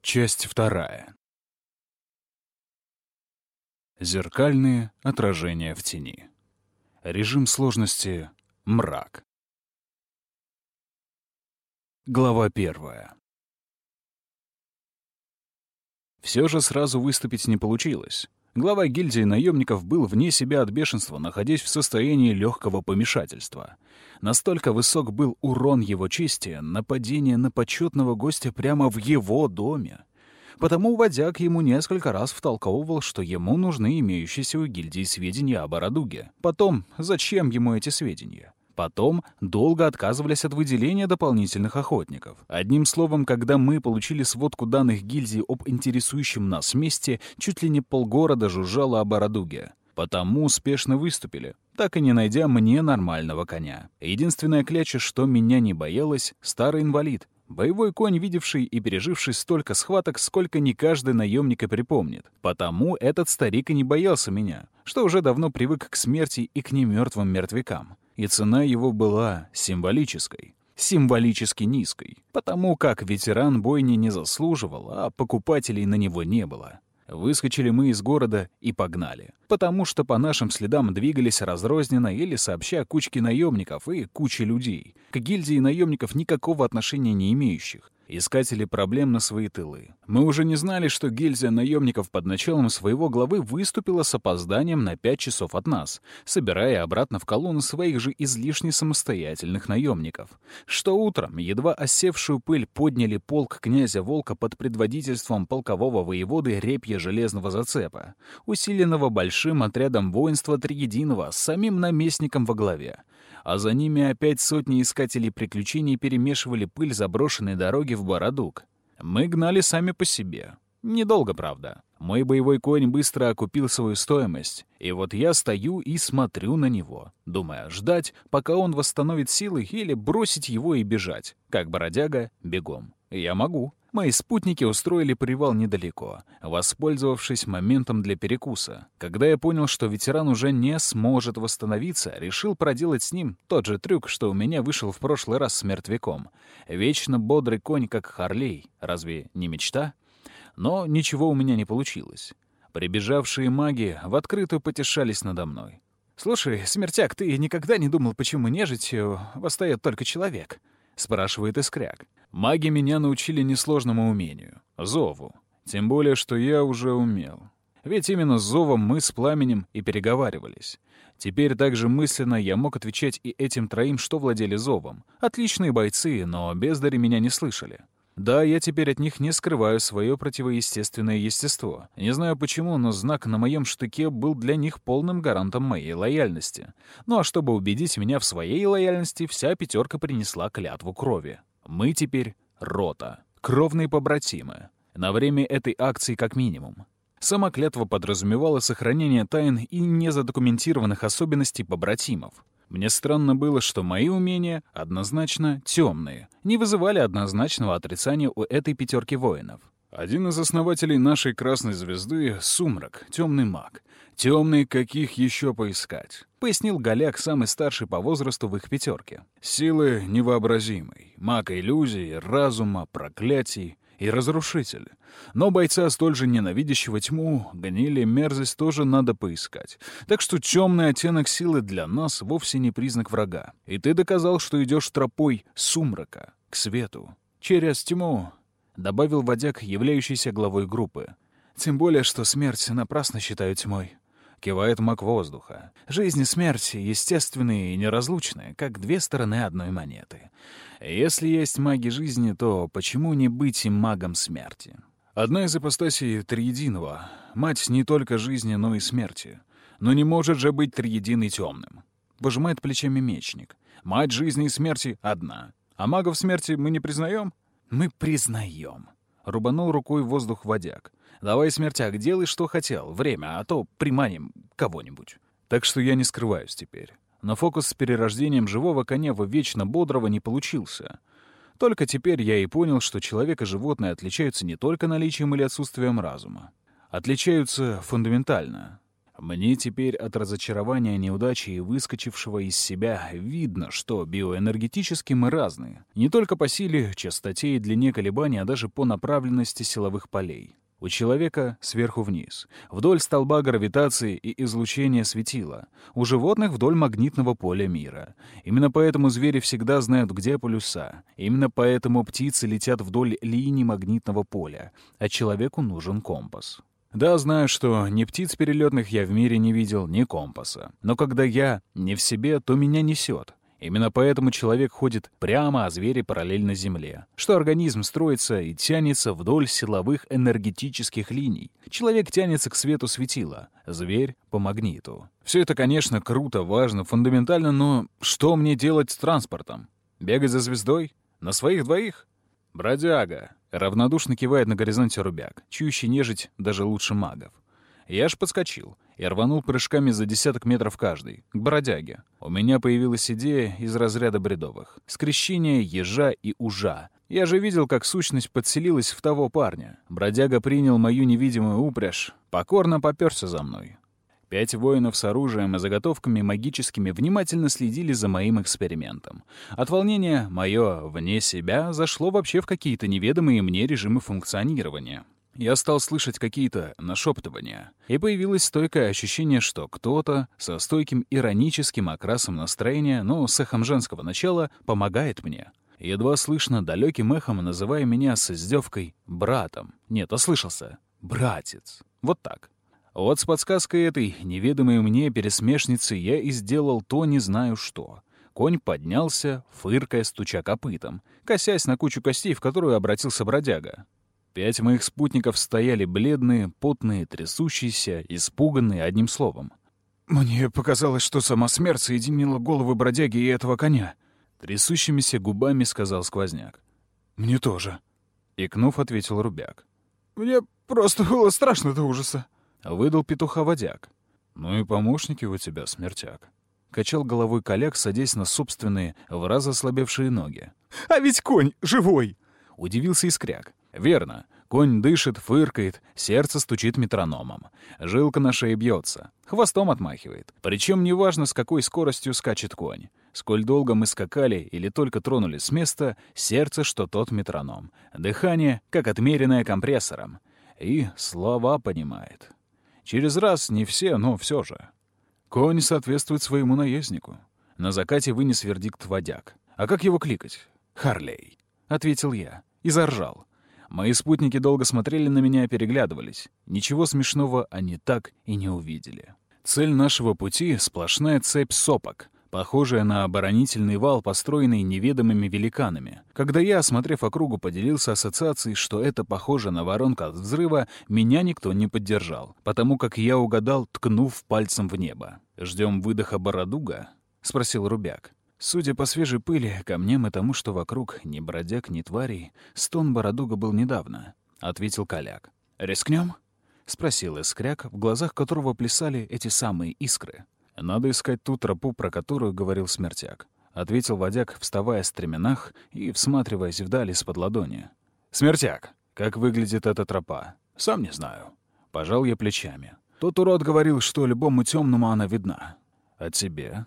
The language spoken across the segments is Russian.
Часть вторая. Зеркальные отражения в тени. Режим сложности — мрак. Глава первая. Все же сразу выступить не получилось. Глава гильдии наемников был вне себя от бешенства, находясь в состоянии легкого помешательства. Настолько высок был урон его чести, нападение на почетного гостя прямо в его доме. Потому водяк ему несколько раз втолковывал, что ему нужны имеющиеся у гильдии сведения об Арадуге. Потом, зачем ему эти сведения? Потом долго отказывались от выделения дополнительных охотников. Одним словом, когда мы получили сводку данных гильдии об интересующем нас месте, чуть ли не полгорода жужжало об Арадуге. Потому успешно выступили, так и не найдя мне нормального коня. Единственная кляча, что меня не боялась — старый инвалид. Боевой конь, видевший и переживший столько схваток, сколько не каждый наемник и припомнит. Потому этот старик и не боялся меня, что уже давно привык к смерти и к немертвым мертвякам и цена его была символической. Символически низкой, потому как ветеран бойни не заслуживал, а покупателей на него не было. Выскочили мы из города и погнали, потому что по нашим следам двигались разрозненно или сообща кучки наемников и кучи людей, к гильдии наемников никакого отношения не имеющих, искатели проблем на свои тылы. Мы уже не знали, что гильдия наемников под началом своего главы выступила с опозданием на пять часов от нас, собирая обратно в колонну своих же излишне самостоятельных наемников. Что утром, едва осевшую пыль, подняли полк князя Волка под предводительством полкового воеводы Репья Железного Зацепа, усиленного большим отрядом воинства Триединого с самим наместником во главе а за ними опять сотни искателей приключений перемешивали пыль заброшенной дороги в Бородук. Мы гнали сами по себе. Недолго, правда. Мой боевой конь быстро окупил свою стоимость, и вот я стою и смотрю на него, думая, ждать, пока он восстановит силы, или бросить его и бежать, как бородяга, бегом. Я могу. Мои спутники устроили привал недалеко, воспользовавшись моментом для перекуса. Когда я понял, что ветеран уже не сможет восстановиться, решил проделать с ним тот же трюк, что у меня вышел в прошлый раз с мертвяком. Вечно бодрый конь, как Харлей. Разве не мечта? Но ничего у меня не получилось. Прибежавшие маги в открытую потешались надо мной. «Слушай, смертяк, ты никогда не думал, почему нежитью восстает только человек?» — спрашивает Искряк. Маги меня научили несложному умению — зову. Тем более, что я уже умел. Ведь именно с зовом мы с пламенем и переговаривались. Теперь также мысленно я мог отвечать и этим троим, что владели зовом. Отличные бойцы, но бездари меня не слышали. Да, я теперь от них не скрываю свое противоестественное естество. Не знаю почему, но знак на моем штыке был для них полным гарантом моей лояльности. Ну а чтобы убедить меня в своей лояльности, вся пятерка принесла клятву крови. Мы теперь рота, кровные побратимы. На время этой акции как минимум. Сама клятва подразумевала сохранение тайн и незадокументированных особенностей побратимов. Мне странно было, что мои умения однозначно темные, не вызывали однозначного отрицания у этой пятерки воинов. Один из основателей нашей красной звезды — Сумрак, темный маг. Темный, каких еще поискать? Пояснил Голяк, самый старший по возрасту в их пятерке. Силы невообразимой, маг иллюзий, разума, проклятий и разрушитель. Но бойца, столь же ненавидящего тьму, гнили мерзость тоже надо поискать. Так что темный оттенок силы для нас вовсе не признак врага. И ты доказал, что идешь тропой сумрака, к свету. Через тьму, — добавил водяк, являющийся главой группы. Тем более, что смерть напрасно считаю тьмой. — кивает маг воздуха. «Жизнь и смерть естественные и неразлучные, как две стороны одной монеты. Если есть маги жизни, то почему не быть и магом смерти?» Одна из ипостасей Триединого — мать не только жизни, но и смерти. Но не может же быть Триединый темным. Пожимает плечами мечник. Мать жизни и смерти одна. А магов смерти мы не признаем? Мы признаем. Рубанул рукой воздух водяк. Давай, смертяк, делай, что хотел. Время, а то приманим кого-нибудь. Так что я не скрываюсь теперь. Но фокус с перерождением живого коня в вечно бодрого не получился. Только теперь я и понял, что человек и животное отличаются не только наличием или отсутствием разума. Отличаются фундаментально. Мне теперь от разочарования неудачи и выскочившего из себя видно, что биоэнергетически мы разные. Не только по силе, частоте и длине колебаний, а даже по направленности силовых полей. У человека сверху вниз, вдоль столба гравитации и излучения светила, у животных вдоль магнитного поля мира. Именно поэтому звери всегда знают, где полюса. Именно поэтому птицы летят вдоль линии магнитного поля, а человеку нужен компас. Да, знаю, что ни птиц перелетных я в мире не видел, ни компаса. Но когда я не в себе, то меня несет. Именно поэтому человек ходит прямо, а звери параллельно Земле. Что организм строится и тянется вдоль силовых энергетических линий. Человек тянется к свету светила, зверь — по магниту. Все это, конечно, круто, важно, фундаментально, но что мне делать с транспортом? Бегать за звездой? На своих двоих? Бродяга. Равнодушно кивает на горизонте рубяк, чующий нежить даже лучше магов. Я аж подскочил и рванул прыжками за десяток метров каждый, к бродяге. У меня появилась идея из разряда бредовых. Скрещение ежа и ужа. Я же видел, как сущность подселилась в того парня. Бродяга принял мою невидимую упряжь, покорно попёрся за мной. Пять воинов с оружием и заготовками магическими внимательно следили за моим экспериментом. От волнения мое «вне себя» зашло вообще в какие-то неведомые мне режимы функционирования. Я стал слышать какие-то нашептывания, и появилось стойкое ощущение, что кто-то со стойким ироническим окрасом настроения, но с эхом женского начала, помогает мне. Едва слышно далеким эхом, называя меня с издевкой «братом». Нет, ослышался. «Братец». Вот так. Вот с подсказкой этой неведомой мне пересмешницы я и сделал то не знаю что. Конь поднялся, фыркая, стуча копытом, косясь на кучу костей, в которую обратился бродяга. Пять моих спутников стояли бледные, потные, трясущиеся, испуганные одним словом. «Мне показалось, что сама смерть соединила головы бродяги и этого коня», — трясущимися губами сказал сквозняк. «Мне тоже», — икнув, ответил Рубяк. «Мне просто было страшно до ужаса», — выдал петуха водяк. «Ну и помощники у тебя, смертяк», — качал головой коляк, садясь на собственные, в раз ослабевшие ноги. «А ведь конь живой!» — удивился Искряк. Верно. Конь дышит, фыркает, сердце стучит метрономом. Жилка на шее бьется, хвостом отмахивает. Причем неважно, с какой скоростью скачет конь. Сколь долго мы скакали или только тронулись с места, сердце, что тот метроном. Дыхание, как отмеренное компрессором. И слова понимает. Через раз не все, но все же. Конь соответствует своему наезднику. На закате вынес вердикт водяк. «А как его кликать?» «Харлей», — ответил я и заржал. Мои спутники долго смотрели на меня и переглядывались. Ничего смешного они так и не увидели. Цель нашего пути — сплошная цепь сопок, похожая на оборонительный вал, построенный неведомыми великанами. Когда я, осмотрев округу, поделился ассоциацией, что это похоже на воронку от взрыва, меня никто не поддержал, потому как я угадал, ткнув пальцем в небо. «Ждем выдоха Бородуга?» — спросил Рубяк. Судя по свежей пыли, камням и тому, что вокруг ни бродяг, ни тварей, стон Бородуга был недавно, — ответил Коляк. «Рискнем?» — спросил Искряк, в глазах которого плясали эти самые искры. «Надо искать ту тропу, про которую говорил Смертяк», — ответил водяк, вставая с тременах и всматриваясь вдали из-под ладони. «Смертяк, как выглядит эта тропа? Сам не знаю». Пожал я плечами. Тот урод говорил, что любому темному она видна. «А тебе?»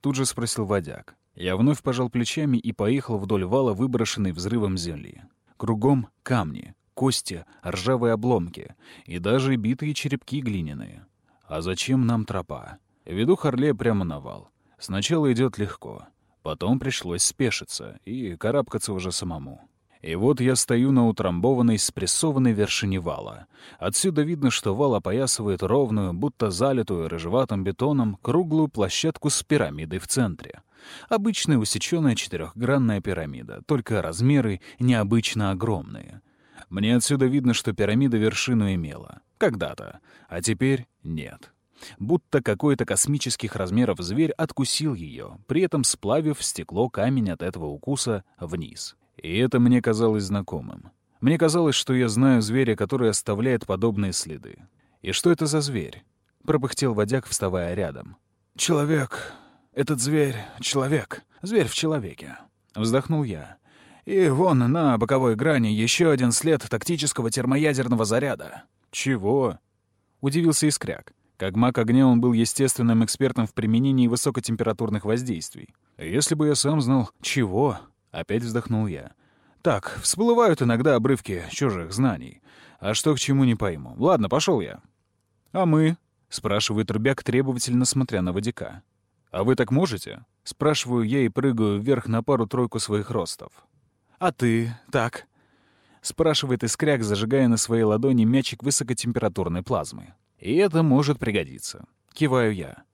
Тут же спросил водяк. Я вновь пожал плечами и поехал вдоль вала, выброшенной взрывом земли. Кругом камни, кости, ржавые обломки и даже битые черепки глиняные. А зачем нам тропа? Веду Харле прямо на вал. Сначала идет легко, потом пришлось спешиться и карабкаться уже самому. И вот я стою на утрамбованной, спрессованной вершине вала. Отсюда видно, что вал опоясывает ровную, будто залитую рыжеватым бетоном, круглую площадку с пирамидой в центре. Обычная усеченная четырехгранная пирамида, только размеры необычно огромные. Мне отсюда видно, что пирамида вершину имела. Когда-то. А теперь нет. Будто какой-то космических размеров зверь откусил ее, при этом сплавив стекло камень от этого укуса вниз. И это мне казалось знакомым. Мне казалось, что я знаю зверя, который оставляет подобные следы. «И что это за зверь?» — пропыхтел водяк, вставая рядом. «Человек. Этот зверь — человек. Зверь в человеке». Вздохнул я. «И вон на боковой грани еще один след тактического термоядерного заряда». «Чего?» — удивился Искряк. Как маг огня он был естественным экспертом в применении высокотемпературных воздействий. Если бы я сам знал, чего, опять вздохнул я. Так, всплывают иногда обрывки чужих знаний. А что к чему не пойму. Ладно, пошел я. А мы? спрашивает Рубяк, требовательно смотря на водяка. А вы так можете? спрашиваю я и прыгаю вверх на пару-тройку своих ростов. А ты так? спрашивает Искряк, зажигая на своей ладони мячик высокотемпературной плазмы. И это может пригодиться. Киваю я.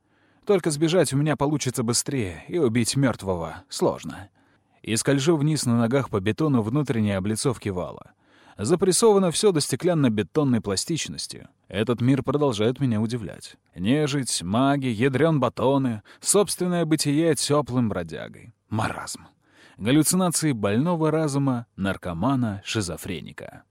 Только сбежать у меня получится быстрее, и убить мертвого сложно. И скольжу вниз на ногах по бетону внутренней облицовки вала. Запрессовано все до стеклянно-бетонной пластичности. Этот мир продолжает меня удивлять. Нежить, маги, ядрен батоны, собственное бытие теплым бродягой. Маразм. Галлюцинации больного разума, наркомана, шизофреника.